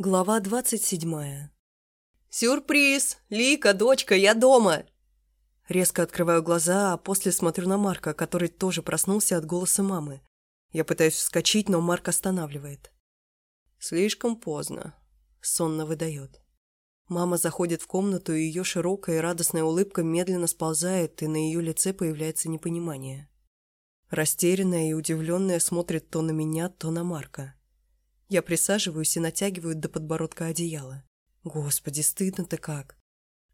Глава двадцать седьмая. «Сюрприз! Лика, дочка, я дома!» Резко открываю глаза, а после смотрю на Марка, который тоже проснулся от голоса мамы. Я пытаюсь вскочить, но Марк останавливает. «Слишком поздно», — сонно выдает. Мама заходит в комнату, и ее широкая и радостная улыбка медленно сползает, и на ее лице появляется непонимание. Растерянная и удивленная смотрит то на меня, то на Марка. Я присаживаюсь и натягиваю до подбородка одеяло. Господи, стыдно-то как.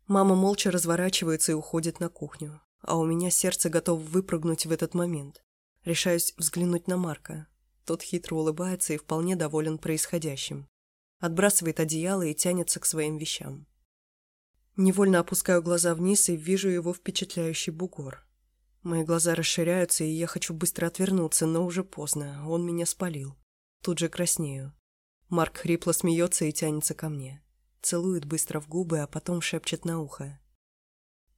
Мама молча разворачивается и уходит на кухню, а у меня сердце готово выпрыгнуть в этот момент. Решаюсь взглянуть на Марка. Тот хитро улыбается и вполне доволен происходящим. Отбрасывает одеяло и тянется к своим вещам. Невольно опускаю глаза вниз и вижу его впечатляющий бугор. Мои глаза расширяются, и я хочу быстро отвернуться, но уже поздно, он меня спалил. Тут же краснею. Марк хрипло смеется и тянется ко мне. Целует быстро в губы, а потом шепчет на ухо.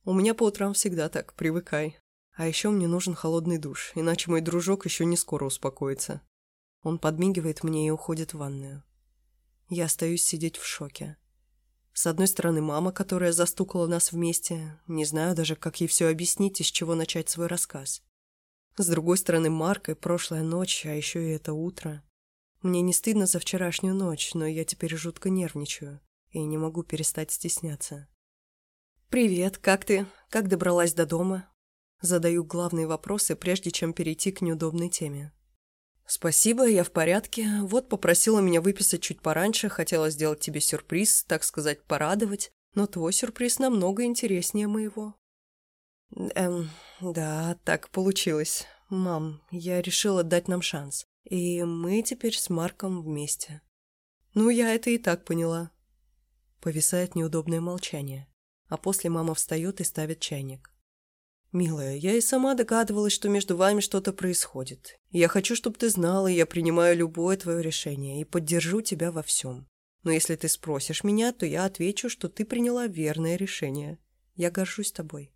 «У меня по утрам всегда так, привыкай. А еще мне нужен холодный душ, иначе мой дружок еще не скоро успокоится». Он подмигивает мне и уходит в ванную. Я остаюсь сидеть в шоке. С одной стороны, мама, которая застукала нас вместе. Не знаю даже, как ей все объяснить и с чего начать свой рассказ. С другой стороны, Марк и прошлая ночь, а еще и это утро. Мне не стыдно за вчерашнюю ночь, но я теперь жутко нервничаю и не могу перестать стесняться. «Привет, как ты? Как добралась до дома?» Задаю главные вопросы, прежде чем перейти к неудобной теме. «Спасибо, я в порядке. Вот попросила меня выписать чуть пораньше, хотела сделать тебе сюрприз, так сказать, порадовать, но твой сюрприз намного интереснее моего». «Эм, да, так получилось. Мам, я решила дать нам шанс, и мы теперь с Марком вместе». «Ну, я это и так поняла». Повисает неудобное молчание, а после мама встает и ставит чайник. «Милая, я и сама догадывалась, что между вами что-то происходит. Я хочу, чтобы ты знала, я принимаю любое твое решение и поддержу тебя во всем. Но если ты спросишь меня, то я отвечу, что ты приняла верное решение. Я горжусь тобой».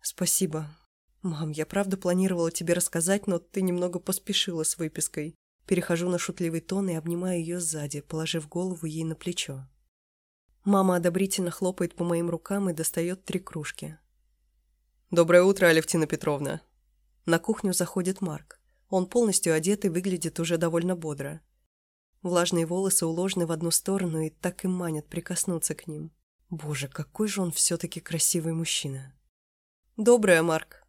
«Спасибо. Мам, я правда планировала тебе рассказать, но ты немного поспешила с выпиской». Перехожу на шутливый тон и обнимаю ее сзади, положив голову ей на плечо. Мама одобрительно хлопает по моим рукам и достает три кружки. «Доброе утро, Алевтина Петровна!» На кухню заходит Марк. Он полностью одет и выглядит уже довольно бодро. Влажные волосы уложены в одну сторону и так и манят прикоснуться к ним. Боже, какой же он все-таки красивый мужчина. «Доброе, Марк!»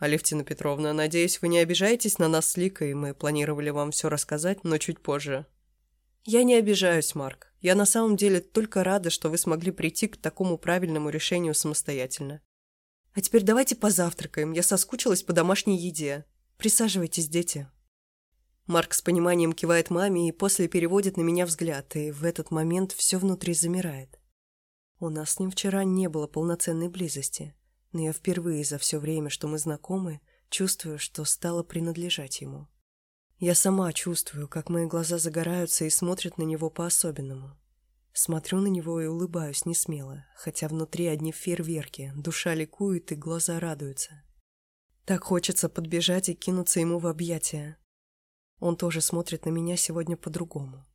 «Алевтина Петровна, надеюсь, вы не обижаетесь на нас с Ликой, мы планировали вам все рассказать, но чуть позже». «Я не обижаюсь, Марк. Я на самом деле только рада, что вы смогли прийти к такому правильному решению самостоятельно. А теперь давайте позавтракаем, я соскучилась по домашней еде. Присаживайтесь, дети». Марк с пониманием кивает маме и после переводит на меня взгляд, и в этот момент все внутри замирает. У нас с ним вчера не было полноценной близости, но я впервые за все время, что мы знакомы, чувствую, что стала принадлежать ему. Я сама чувствую, как мои глаза загораются и смотрят на него по-особенному. Смотрю на него и улыбаюсь несмело, хотя внутри одни фейерверки, душа ликует и глаза радуются. Так хочется подбежать и кинуться ему в объятия. Он тоже смотрит на меня сегодня по-другому.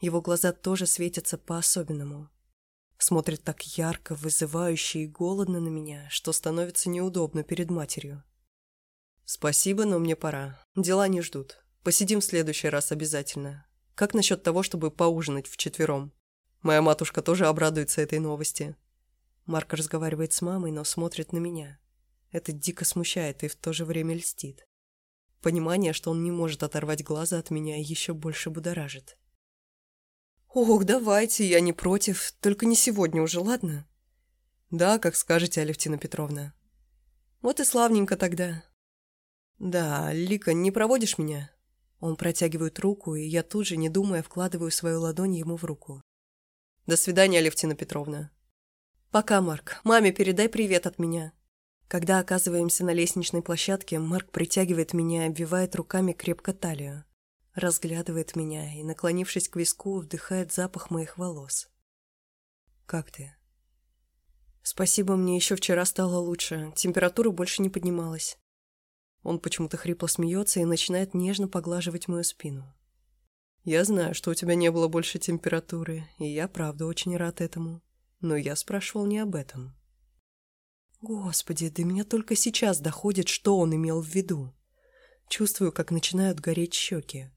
Его глаза тоже светятся по-особенному. Смотрит так ярко, вызывающе и голодно на меня, что становится неудобно перед матерью. «Спасибо, но мне пора. Дела не ждут. Посидим в следующий раз обязательно. Как насчет того, чтобы поужинать вчетвером?» Моя матушка тоже обрадуется этой новости. Марк разговаривает с мамой, но смотрит на меня. Это дико смущает и в то же время льстит. Понимание, что он не может оторвать глаза от меня, еще больше будоражит. «Ох, давайте, я не против, только не сегодня уже, ладно?» «Да, как скажете, Алевтина Петровна». «Вот и славненько тогда». «Да, Лика, не проводишь меня?» Он протягивает руку, и я тут же, не думая, вкладываю свою ладонь ему в руку. До свидания, Алевтина Петровна. Пока, Марк. Маме передай привет от меня. Когда оказываемся на лестничной площадке, Марк притягивает меня и обвивает руками крепко талию. Разглядывает меня и, наклонившись к виску, вдыхает запах моих волос. «Как ты?» «Спасибо, мне еще вчера стало лучше. Температура больше не поднималась». Он почему-то хрипло смеется и начинает нежно поглаживать мою спину. Я знаю, что у тебя не было больше температуры, и я правда очень рад этому. Но я спрашивал не об этом. Господи, до меня только сейчас доходит, что он имел в виду. Чувствую, как начинают гореть щеки.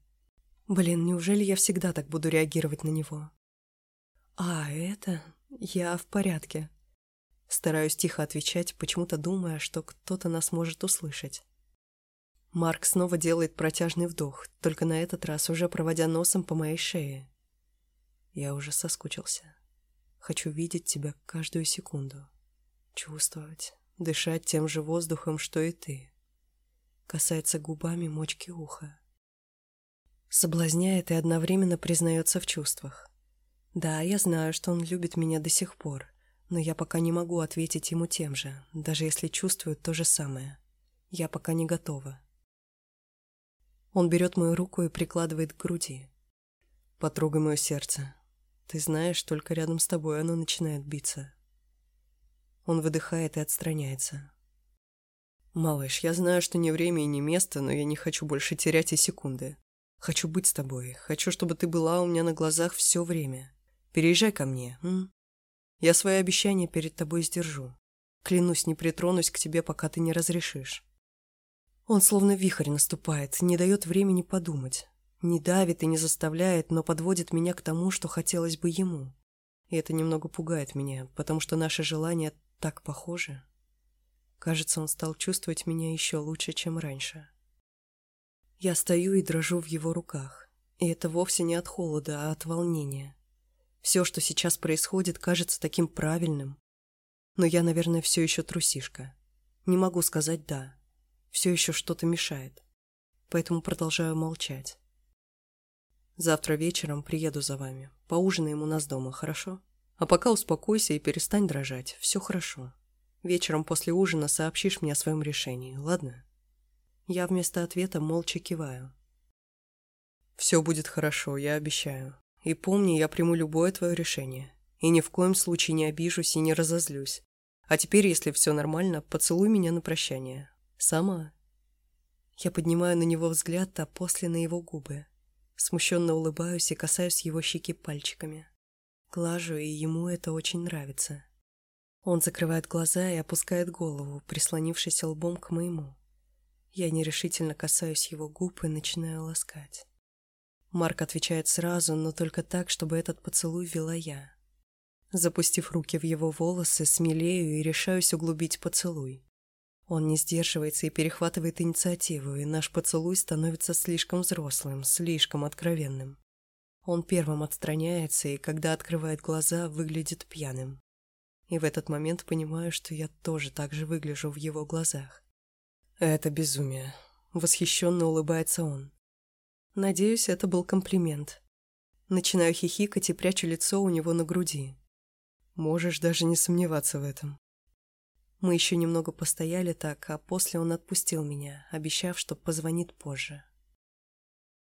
Блин, неужели я всегда так буду реагировать на него? А, это... Я в порядке. Стараюсь тихо отвечать, почему-то думая, что кто-то нас может услышать. Марк снова делает протяжный вдох, только на этот раз уже проводя носом по моей шее. Я уже соскучился. Хочу видеть тебя каждую секунду. Чувствовать, дышать тем же воздухом, что и ты. Касается губами мочки уха. Соблазняет и одновременно признается в чувствах. Да, я знаю, что он любит меня до сих пор, но я пока не могу ответить ему тем же, даже если чувствую то же самое. Я пока не готова. Он берет мою руку и прикладывает к груди. Потрогай мое сердце. Ты знаешь, только рядом с тобой оно начинает биться. Он выдыхает и отстраняется. «Малыш, я знаю, что не время и не место, но я не хочу больше терять и секунды. Хочу быть с тобой. Хочу, чтобы ты была у меня на глазах все время. Переезжай ко мне, м? Я свои обещания перед тобой сдержу. Клянусь, не притронусь к тебе, пока ты не разрешишь. Он словно вихрь наступает, не дает времени подумать. Не давит и не заставляет, но подводит меня к тому, что хотелось бы ему. И это немного пугает меня, потому что наши желания так похожи. Кажется, он стал чувствовать меня еще лучше, чем раньше. Я стою и дрожу в его руках. И это вовсе не от холода, а от волнения. Все, что сейчас происходит, кажется таким правильным. Но я, наверное, все еще трусишка. Не могу сказать «да» все еще что-то мешает. Поэтому продолжаю молчать. Завтра вечером приеду за вами. Поужинаем у нас дома, хорошо? А пока успокойся и перестань дрожать. Все хорошо. Вечером после ужина сообщишь мне о своем решении, ладно? Я вместо ответа молча киваю. Все будет хорошо, я обещаю. И помни, я приму любое твое решение. И ни в коем случае не обижусь и не разозлюсь. А теперь, если все нормально, поцелуй меня на прощание. Сама. Я поднимаю на него взгляд, а после на его губы. Смущенно улыбаюсь и касаюсь его щеки пальчиками. Глажу, и ему это очень нравится. Он закрывает глаза и опускает голову, прислонившись лбом к моему. Я нерешительно касаюсь его губ и начинаю ласкать. Марк отвечает сразу, но только так, чтобы этот поцелуй вела я. Запустив руки в его волосы, смелею и решаюсь углубить поцелуй. Он не сдерживается и перехватывает инициативу, и наш поцелуй становится слишком взрослым, слишком откровенным. Он первым отстраняется, и когда открывает глаза, выглядит пьяным. И в этот момент понимаю, что я тоже так же выгляжу в его глазах. Это безумие. Восхищенно улыбается он. Надеюсь, это был комплимент. Начинаю хихикать и прячу лицо у него на груди. Можешь даже не сомневаться в этом. Мы еще немного постояли так, а после он отпустил меня, обещав, что позвонит позже.